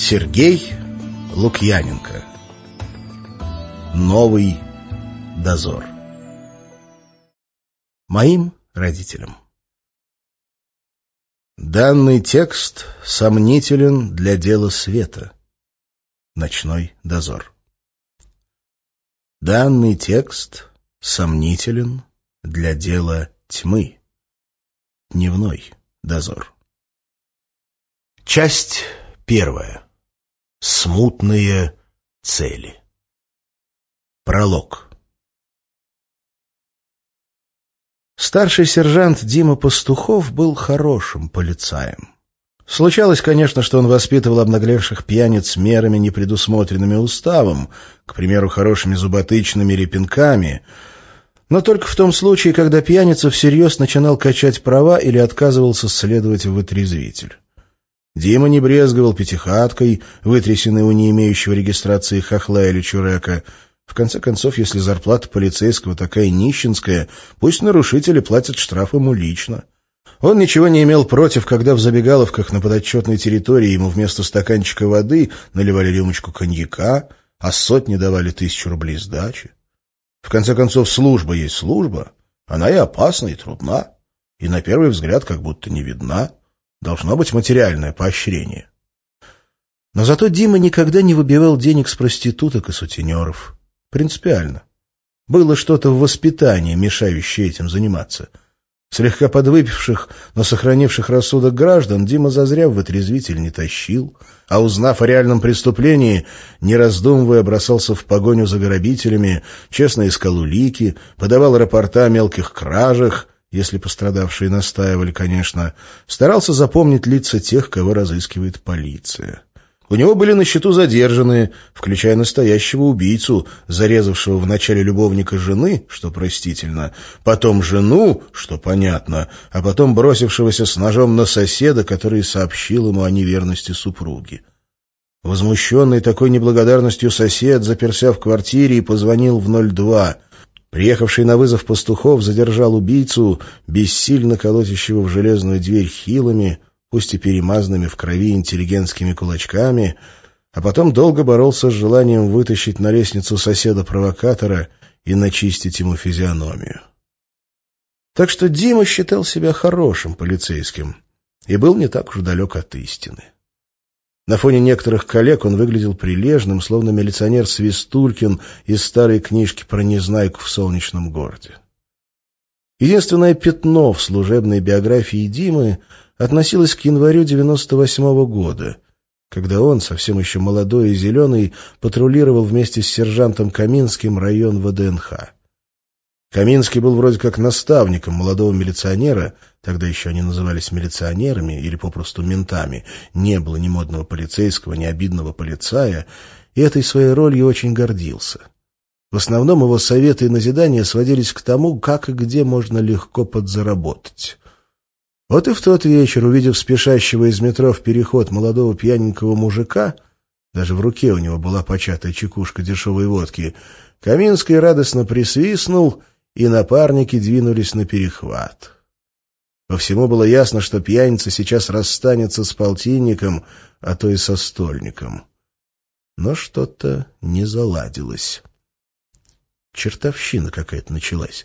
Сергей Лукьяненко Новый дозор Моим родителям Данный текст сомнителен для дела света. Ночной дозор. Данный текст сомнителен для дела тьмы. Дневной дозор. Часть первая. Смутные цели. Пролог. Старший сержант Дима Пастухов был хорошим полицаем. Случалось, конечно, что он воспитывал обнаглевших пьяниц мерами, не предусмотренными уставом, к примеру, хорошими зуботычными репинками, но только в том случае, когда пьяница всерьез начинал качать права или отказывался следовать в вытрезвитель. Дима не брезговал пятихаткой, вытрясенной у не имеющего регистрации хохла или чурека. В конце концов, если зарплата полицейского такая нищенская, пусть нарушители платят штраф ему лично. Он ничего не имел против, когда в забегаловках на подотчетной территории ему вместо стаканчика воды наливали рюмочку коньяка, а сотни давали тысячу рублей сдачи. В конце концов, служба есть служба. Она и опасна, и трудна, и на первый взгляд как будто не видна. Должно быть материальное поощрение. Но зато Дима никогда не выбивал денег с проституток и сутенеров. Принципиально. Было что-то в воспитании, мешающее этим заниматься — Слегка подвыпивших, но сохранивших рассудок граждан Дима зазря в вытрезвитель не тащил, а узнав о реальном преступлении, не раздумывая бросался в погоню за грабителями, честно искал улики, подавал рапорта о мелких кражах, если пострадавшие настаивали, конечно, старался запомнить лица тех, кого разыскивает полиция. У него были на счету задержанные, включая настоящего убийцу, зарезавшего вначале любовника жены, что простительно, потом жену, что понятно, а потом бросившегося с ножом на соседа, который сообщил ему о неверности супруги. Возмущенный такой неблагодарностью сосед заперся в квартире и позвонил в 02. Приехавший на вызов пастухов задержал убийцу, бессильно колотящего в железную дверь хилами, пусть и перемазанными в крови интеллигентскими кулачками, а потом долго боролся с желанием вытащить на лестницу соседа-провокатора и начистить ему физиономию. Так что Дима считал себя хорошим полицейским и был не так уж далек от истины. На фоне некоторых коллег он выглядел прилежным, словно милиционер Свистулькин из старой книжки про Незнайку в солнечном городе. Единственное пятно в служебной биографии Димы относилось к январю 98 -го года, когда он, совсем еще молодой и зеленый, патрулировал вместе с сержантом Каминским район ВДНХ. Каминский был вроде как наставником молодого милиционера, тогда еще они назывались милиционерами или попросту ментами, не было ни модного полицейского, ни обидного полицая, и этой своей ролью очень гордился. В основном его советы и назидания сводились к тому, как и где можно легко подзаработать. Вот и в тот вечер, увидев спешащего из метро в переход молодого пьяненького мужика, даже в руке у него была початая чекушка дешевой водки, Каминский радостно присвистнул, и напарники двинулись на перехват. По всему было ясно, что пьяница сейчас расстанется с полтинником, а то и со стольником. Но что-то не заладилось. Чертовщина какая-то началась.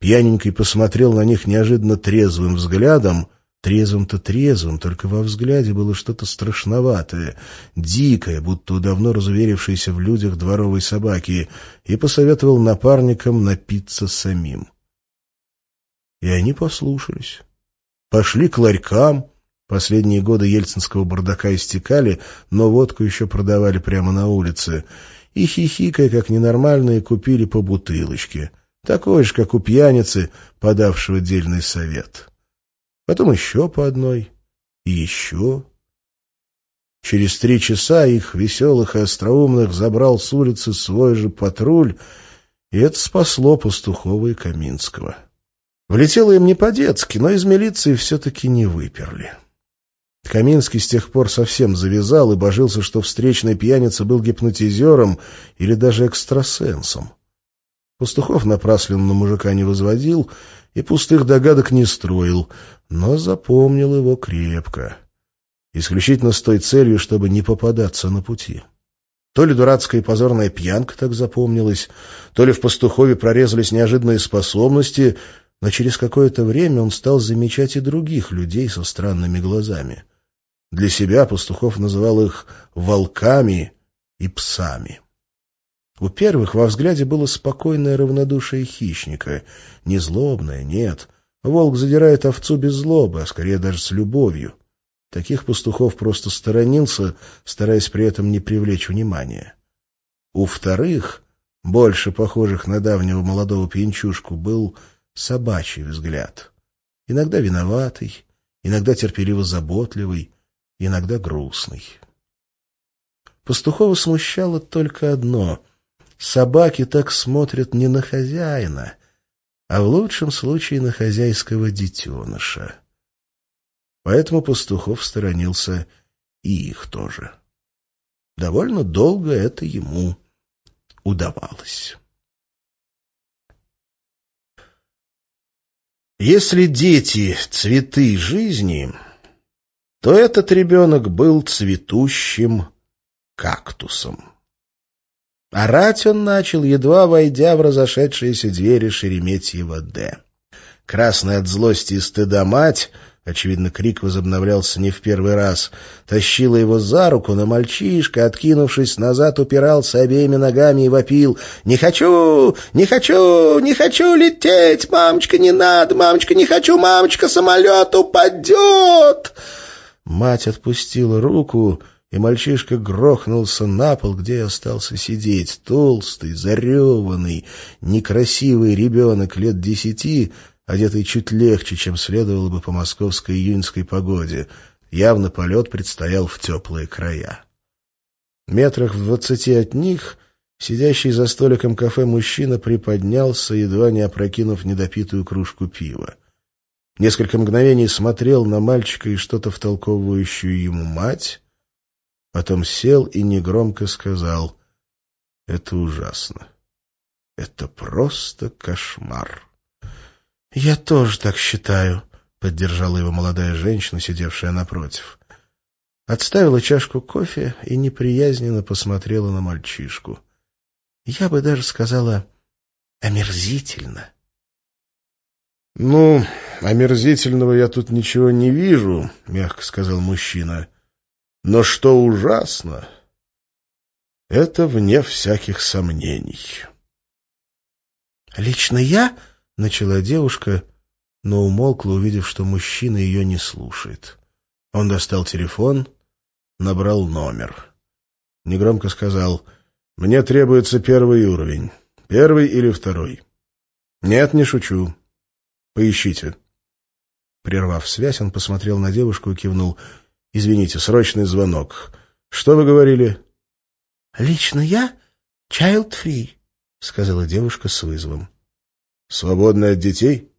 Пьяненький посмотрел на них неожиданно трезвым взглядом. Трезвым-то трезвым, только во взгляде было что-то страшноватое, дикое, будто у давно разуверившейся в людях дворовой собаки, и посоветовал напарникам напиться самим. И они послушались. Пошли к ларькам. Последние годы ельцинского бардака истекали, но водку еще продавали прямо на улице — и, хихикая как ненормальные, купили по бутылочке, такой же, как у пьяницы, подавшего дельный совет. Потом еще по одной, и еще. Через три часа их, веселых и остроумных, забрал с улицы свой же патруль, и это спасло Пастухова и Каминского. Влетело им не по-детски, но из милиции все-таки не выперли. Каминский с тех пор совсем завязал и божился, что встречный пьяница был гипнотизером или даже экстрасенсом. Пастухов напрасленно на мужика не возводил и пустых догадок не строил, но запомнил его крепко. исключительно с той целью, чтобы не попадаться на пути. То ли дурацкая и позорная пьянка так запомнилась, то ли в пастухове прорезались неожиданные способности, но через какое-то время он стал замечать и других людей со странными глазами. Для себя пастухов называл их «волками» и «псами». У первых во взгляде было спокойное равнодушие хищника, не злобное, нет. Волк задирает овцу без злобы, а скорее даже с любовью. Таких пастухов просто сторонился, стараясь при этом не привлечь внимания. У вторых, больше похожих на давнего молодого пьянчушку, был собачий взгляд. Иногда виноватый, иногда терпеливо заботливый, иногда грустный. Пастухова смущало только одно — собаки так смотрят не на хозяина, а в лучшем случае на хозяйского детеныша. Поэтому Пастухов сторонился и их тоже. Довольно долго это ему удавалось. Если дети — цветы жизни, то этот ребенок был цветущим кактусом. Орать он начал, едва войдя в разошедшиеся двери Шереметьева Д. Красная от злости и стыда мать Очевидно, крик возобновлялся не в первый раз. Тащила его за руку, но мальчишка, откинувшись назад, упирался обеими ногами и вопил. «Не хочу! Не хочу! Не хочу лететь! Мамочка, не надо! Мамочка, не хочу! Мамочка, самолет упадет!» Мать отпустила руку, и мальчишка грохнулся на пол, где и остался сидеть. Толстый, зареванный, некрасивый ребенок лет десяти — одетый чуть легче, чем следовало бы по московской июньской погоде. Явно полет предстоял в теплые края. Метрах в двадцати от них сидящий за столиком кафе мужчина приподнялся, едва не опрокинув недопитую кружку пива. Несколько мгновений смотрел на мальчика и что-то втолковывающую ему мать, потом сел и негромко сказал «Это ужасно. Это просто кошмар». «Я тоже так считаю», — поддержала его молодая женщина, сидевшая напротив. Отставила чашку кофе и неприязненно посмотрела на мальчишку. Я бы даже сказала омерзительно. «Ну, омерзительного я тут ничего не вижу», — мягко сказал мужчина. «Но что ужасно, это вне всяких сомнений». «Лично я...» — начала девушка, но умолкла, увидев, что мужчина ее не слушает. Он достал телефон, набрал номер. Негромко сказал, «Мне требуется первый уровень. Первый или второй?» «Нет, не шучу. Поищите». Прервав связь, он посмотрел на девушку и кивнул. «Извините, срочный звонок. Что вы говорили?» «Лично я child-free», — сказала девушка с вызовом. Свободна от детей?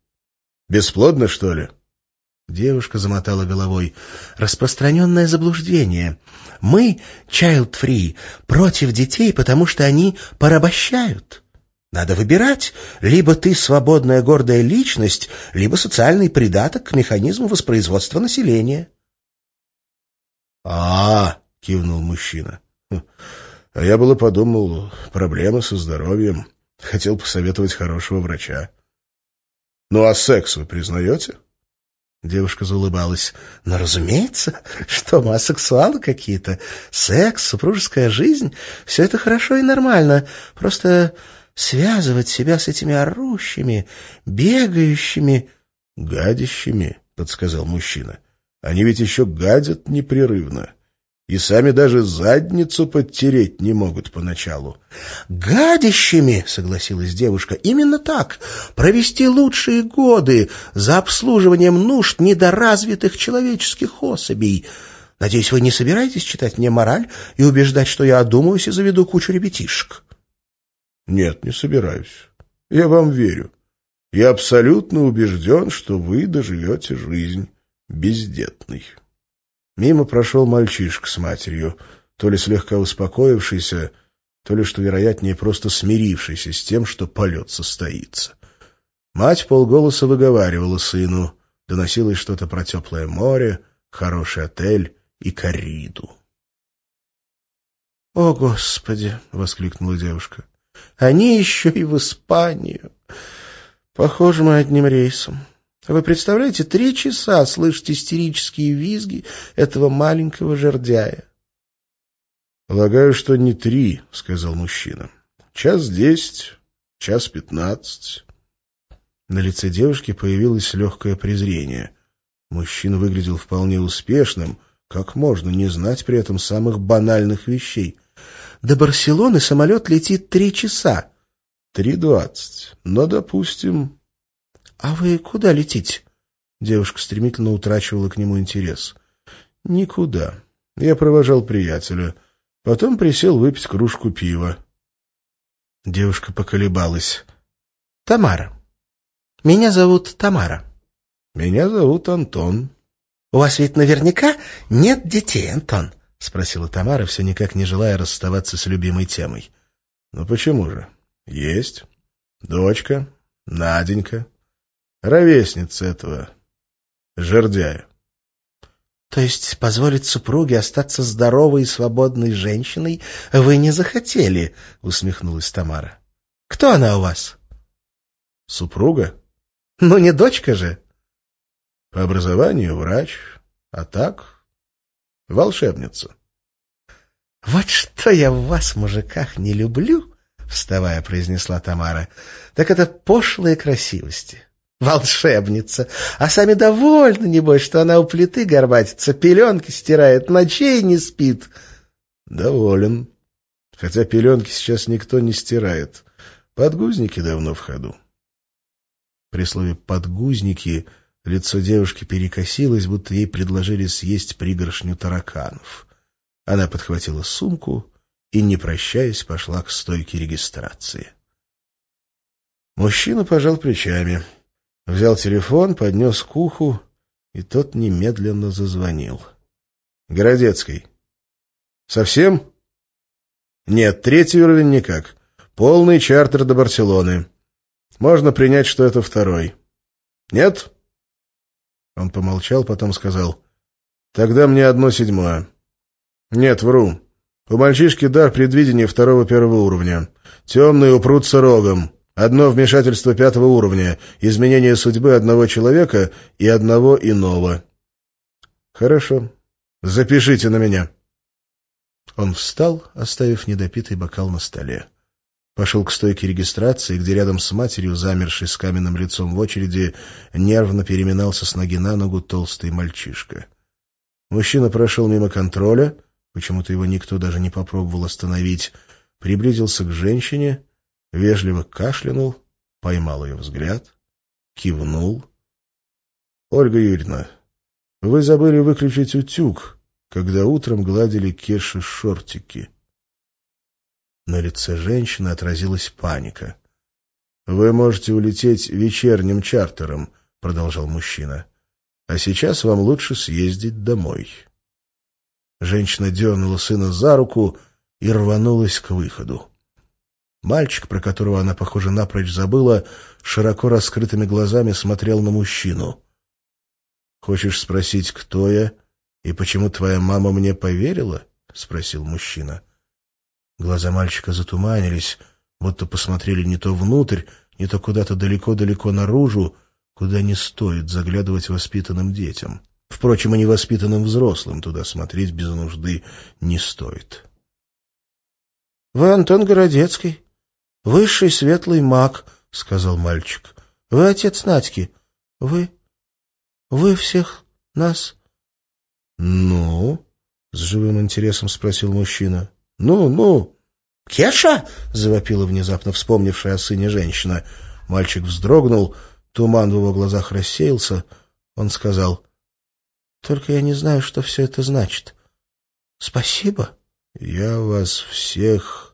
Бесплодно, что ли? Девушка замотала головой. Распространенное заблуждение. Мы, child-free, против детей, потому что они порабощают. Надо выбирать. Либо ты свободная гордая личность, либо социальный придаток к механизму воспроизводства населения. А, кивнул мужчина. Хм, а я было подумал, проблемы со здоровьем. Хотел посоветовать хорошего врача. «Ну а секс вы признаете?» Девушка заулыбалась. «Ну, разумеется. Что мы, асексуалы какие-то? Секс, супружеская жизнь — все это хорошо и нормально. Просто связывать себя с этими орущими, бегающими...» «Гадящими», — подсказал мужчина. «Они ведь еще гадят непрерывно и сами даже задницу подтереть не могут поначалу. «Гадящими!» — согласилась девушка. «Именно так. Провести лучшие годы за обслуживанием нужд недоразвитых человеческих особей. Надеюсь, вы не собираетесь читать мне мораль и убеждать, что я одумаюсь и заведу кучу ребятишек?» «Нет, не собираюсь. Я вам верю. Я абсолютно убежден, что вы доживете жизнь бездетной». Мимо прошел мальчишка с матерью, то ли слегка успокоившийся, то ли, что вероятнее, просто смирившийся с тем, что полет состоится. Мать полголоса выговаривала сыну, доносилось что-то про теплое море, хороший отель и корриду. «О, Господи!» — воскликнула девушка. «Они еще и в Испанию. Похоже, мы одним рейсом. Вы представляете, три часа слышать истерические визги этого маленького жердяя?» «Полагаю, что не три», — сказал мужчина. «Час десять, час пятнадцать». На лице девушки появилось легкое презрение. Мужчина выглядел вполне успешным. Как можно не знать при этом самых банальных вещей? До Барселоны самолет летит три часа. Три двадцать. Но, допустим... А вы куда летите? Девушка стремительно утрачивала к нему интерес. Никуда. Я провожал приятеля. Потом присел выпить кружку пива. Девушка поколебалась. — Тамара. Меня зовут Тамара. — Меня зовут Антон. — У вас ведь наверняка нет детей, Антон? — спросила Тамара, все никак не желая расставаться с любимой темой. — Ну почему же? Есть. Дочка, Наденька, ровесница этого жердяя. — То есть позволить супруге остаться здоровой и свободной женщиной вы не захотели? — усмехнулась Тамара. — Кто она у вас? — Супруга? — Ну, не дочка же. — По образованию врач, а так — волшебница. — Вот что я в вас, мужиках, не люблю, — вставая, произнесла Тамара, — так это пошлые красивости волшебница. А сами довольны, небось, что она у плиты горбатится, пеленки стирает, ночей не спит. Доволен. Хотя пеленки сейчас никто не стирает. Подгузники давно в ходу. При слове «подгузники» лицо девушки перекосилось, будто ей предложили съесть пригоршню тараканов. Она подхватила сумку и, не прощаясь, пошла к стойке регистрации. Мужчина пожал плечами. Взял телефон, поднес к уху, и тот немедленно зазвонил. — Городецкий. — Совсем? — Нет, третий уровень никак. Полный чартер до Барселоны. Можно принять, что это второй. — Нет? Он помолчал, потом сказал. — Тогда мне одно седьмое. — Нет, вру. У мальчишки дар предвидения второго-первого уровня. Темные упрутся рогом. Одно вмешательство пятого уровня, изменение судьбы одного человека и одного иного. Хорошо. Запишите на меня. Он встал, оставив недопитый бокал на столе. Пошел к стойке регистрации, где рядом с матерью, замершей с каменным лицом в очереди, нервно переминался с ноги на ногу толстый мальчишка. Мужчина прошел мимо контроля, почему-то его никто даже не попробовал остановить, приблизился к женщине — вежливо кашлянул, поймал ее взгляд, кивнул. — Ольга Юрьевна, вы забыли выключить утюг, когда утром гладили Кеши шортики. На лице женщины отразилась паника. — Вы можете улететь вечерним чартером, — продолжал мужчина. — А сейчас вам лучше съездить домой. Женщина дернула сына за руку и рванулась к выходу. Мальчик, про которого она, похоже, напрочь забыла, широко раскрытыми глазами смотрел на мужчину. — Хочешь спросить, кто я и почему твоя мама мне поверила? — спросил мужчина. Глаза мальчика затуманились, будто посмотрели не то внутрь, не то куда-то далеко-далеко наружу, куда не стоит заглядывать воспитанным детям. Впрочем, и невоспитанным взрослым туда смотреть без нужды не стоит. — Вы Антон Городецкий? Высший светлый маг, — сказал мальчик. — Вы отец Надьки. Вы... вы всех нас... — Ну? — с живым интересом спросил мужчина. — Ну, ну... — Кеша! — завопила внезапно вспомнившая о сыне женщина. Мальчик вздрогнул, туман в его глазах рассеялся. Он сказал... — Только я не знаю, что все это значит. — Спасибо. — Я вас всех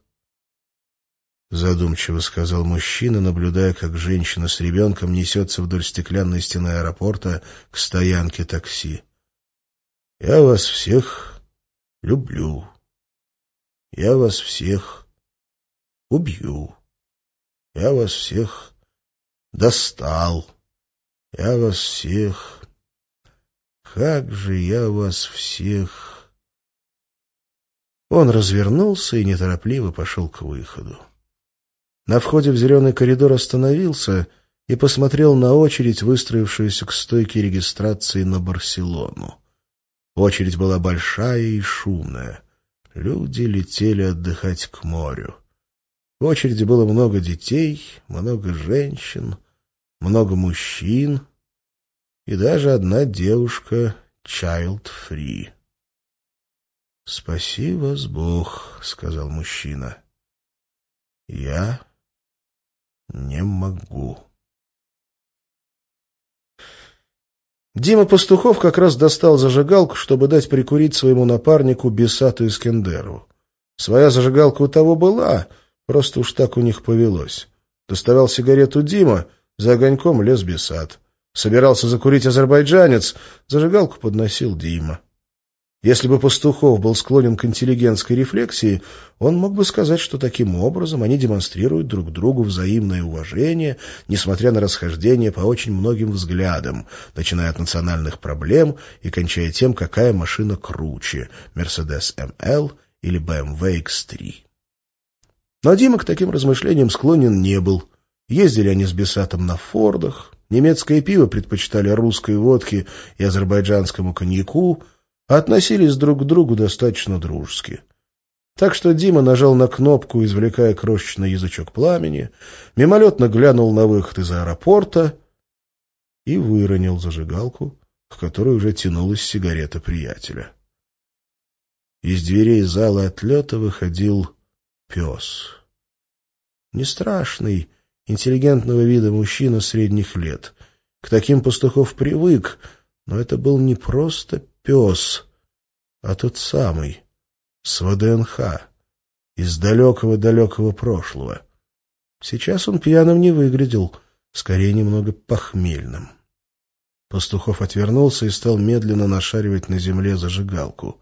задумчиво сказал мужчина, наблюдая, как женщина с ребенком несется вдоль стеклянной стены аэропорта к стоянке такси. «Я вас всех люблю. Я вас всех убью. Я вас всех достал. Я вас всех как же я вас всех...» Он развернулся и неторопливо пошел к выходу. На входе в зеленый коридор остановился и посмотрел на очередь, выстроившуюся к стойке регистрации на Барселону. Очередь была большая и шумная. Люди летели отдыхать к морю. В очереди было много детей, много женщин, много мужчин и даже одна девушка child-free. — Спаси вас Бог, — сказал мужчина. — Я не могу. Дима Пастухов как раз достал зажигалку, чтобы дать прикурить своему напарнику Бесату Искендеру. Своя зажигалка у того была, просто уж так у них повелось. Доставал сигарету Дима, за огоньком лез Бесат. Собирался закурить азербайджанец, зажигалку подносил Дима. Если бы Пастухов был склонен к интеллигентской рефлексии, он мог бы сказать, что таким образом они демонстрируют друг другу взаимное уважение, несмотря на расхождение по очень многим взглядам, начиная от национальных проблем и кончая тем, какая машина круче — Mercedes ML или BMW X3. Но Дима к таким размышлениям склонен не был. Ездили они с Бесатом на Фордах, немецкое пиво предпочитали русской водке и азербайджанскому коньяку — относились друг к другу достаточно дружески. Так что Дима нажал на кнопку, извлекая крошечный язычок пламени, мимолетно глянул на выход из аэропорта и выронил зажигалку, к которой уже тянулась сигарета приятеля. Из дверей зала отлета выходил пес. Не страшный, интеллигентного вида мужчина средних лет. К таким пастухов привык, но это был не просто пес, а тот самый, с ВДНХ, из далекого-далекого прошлого. Сейчас он пьяным не выглядел, скорее немного похмельным. Пастухов отвернулся и стал медленно нашаривать на земле зажигалку.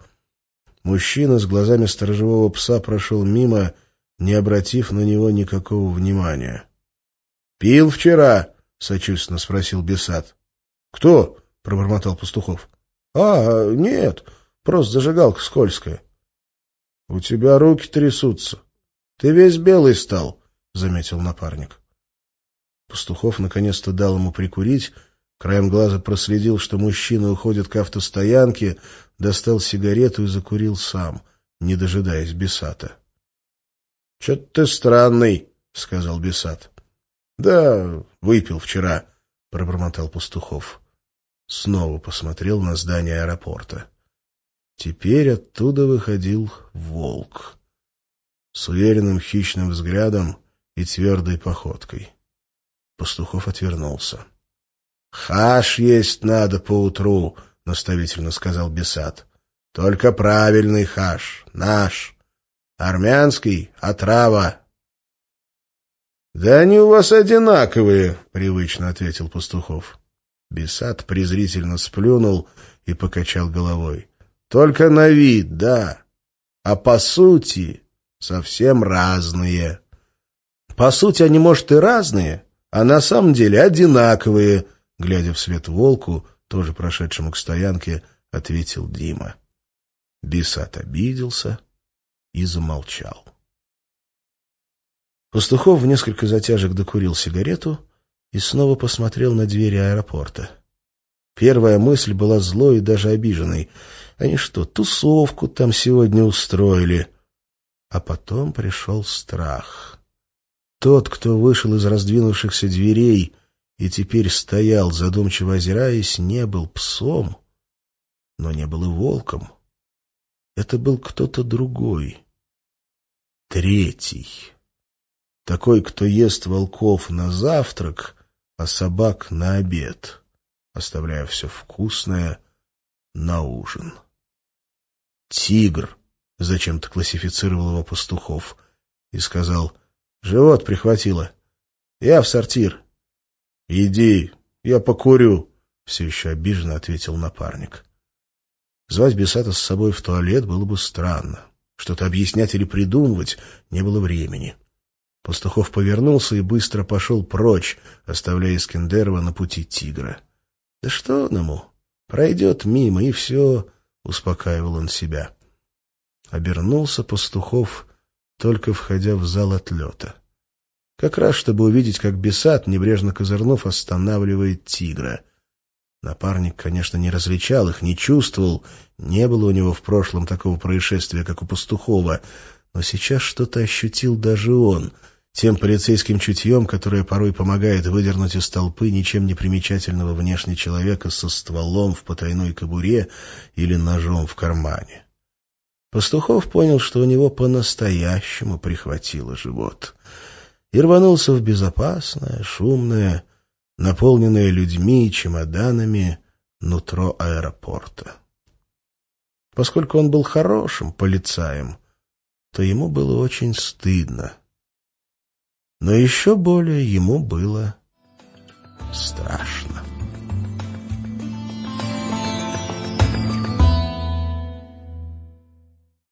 Мужчина с глазами сторожевого пса прошел мимо, не обратив на него никакого внимания. — Пил вчера? — сочувственно спросил Бесат. — Кто? — пробормотал Пастухов. — А, нет, просто зажигалка скользкая. — У тебя руки трясутся. Ты весь белый стал, — заметил напарник. Пастухов наконец-то дал ему прикурить, краем глаза проследил, что мужчина уходит к автостоянке, достал сигарету и закурил сам, не дожидаясь Бесата. — Че-то ты странный, — сказал Бесат. — Да, выпил вчера, — пробормотал Пастухов снова посмотрел на здание аэропорта. Теперь оттуда выходил волк. С уверенным хищным взглядом и твердой походкой. Пастухов отвернулся. — Хаш есть надо поутру, — наставительно сказал Бесат. — Только правильный хаш, наш. Армянский — отрава. — Да они у вас одинаковые, — привычно ответил Пастухов. Бесат презрительно сплюнул и покачал головой. Только на вид, да, а по сути совсем разные. По сути они, может, и разные, а на самом деле одинаковые, глядя вслед волку, тоже прошедшему к стоянке, ответил Дима. Бесат обиделся и замолчал. Пастухов в несколько затяжек докурил сигарету и снова посмотрел на двери аэропорта. Первая мысль была злой и даже обиженной. Они что, тусовку там сегодня устроили? А потом пришел страх. Тот, кто вышел из раздвинувшихся дверей и теперь стоял, задумчиво озираясь, не был псом, но не был и волком. Это был кто-то другой. Третий. Такой, кто ест волков на завтрак — а собак на обед, оставляя все вкусное на ужин. «Тигр», — зачем-то классифицировал его пастухов, и сказал, «Живот прихватило. Я в сортир». «Иди, я покурю», — все еще обиженно ответил напарник. Звать Бесата с собой в туалет было бы странно. Что-то объяснять или придумывать не было времени. Пастухов повернулся и быстро пошел прочь, оставляя Искендерова на пути тигра. Да что он ему? Пройдет мимо, и все, — успокаивал он себя. Обернулся Пастухов, только входя в зал отлета. Как раз, чтобы увидеть, как Бесат, небрежно козырнув, останавливает тигра. Напарник, конечно, не различал их, не чувствовал, не было у него в прошлом такого происшествия, как у Пастухова, но сейчас что-то ощутил даже он, тем полицейским чутьем, которое порой помогает выдернуть из толпы ничем не примечательного внешне человека со стволом в потайной кобуре или ножом в кармане. Пастухов понял, что у него по-настоящему прихватило живот. И рванулся в безопасное, шумное, наполненное людьми и чемоданами нутро аэропорта. Поскольку он был хорошим полицаем, то ему было очень стыдно. Но еще более ему было страшно.